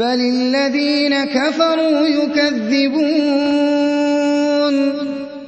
بل الذين كفروا يكذبون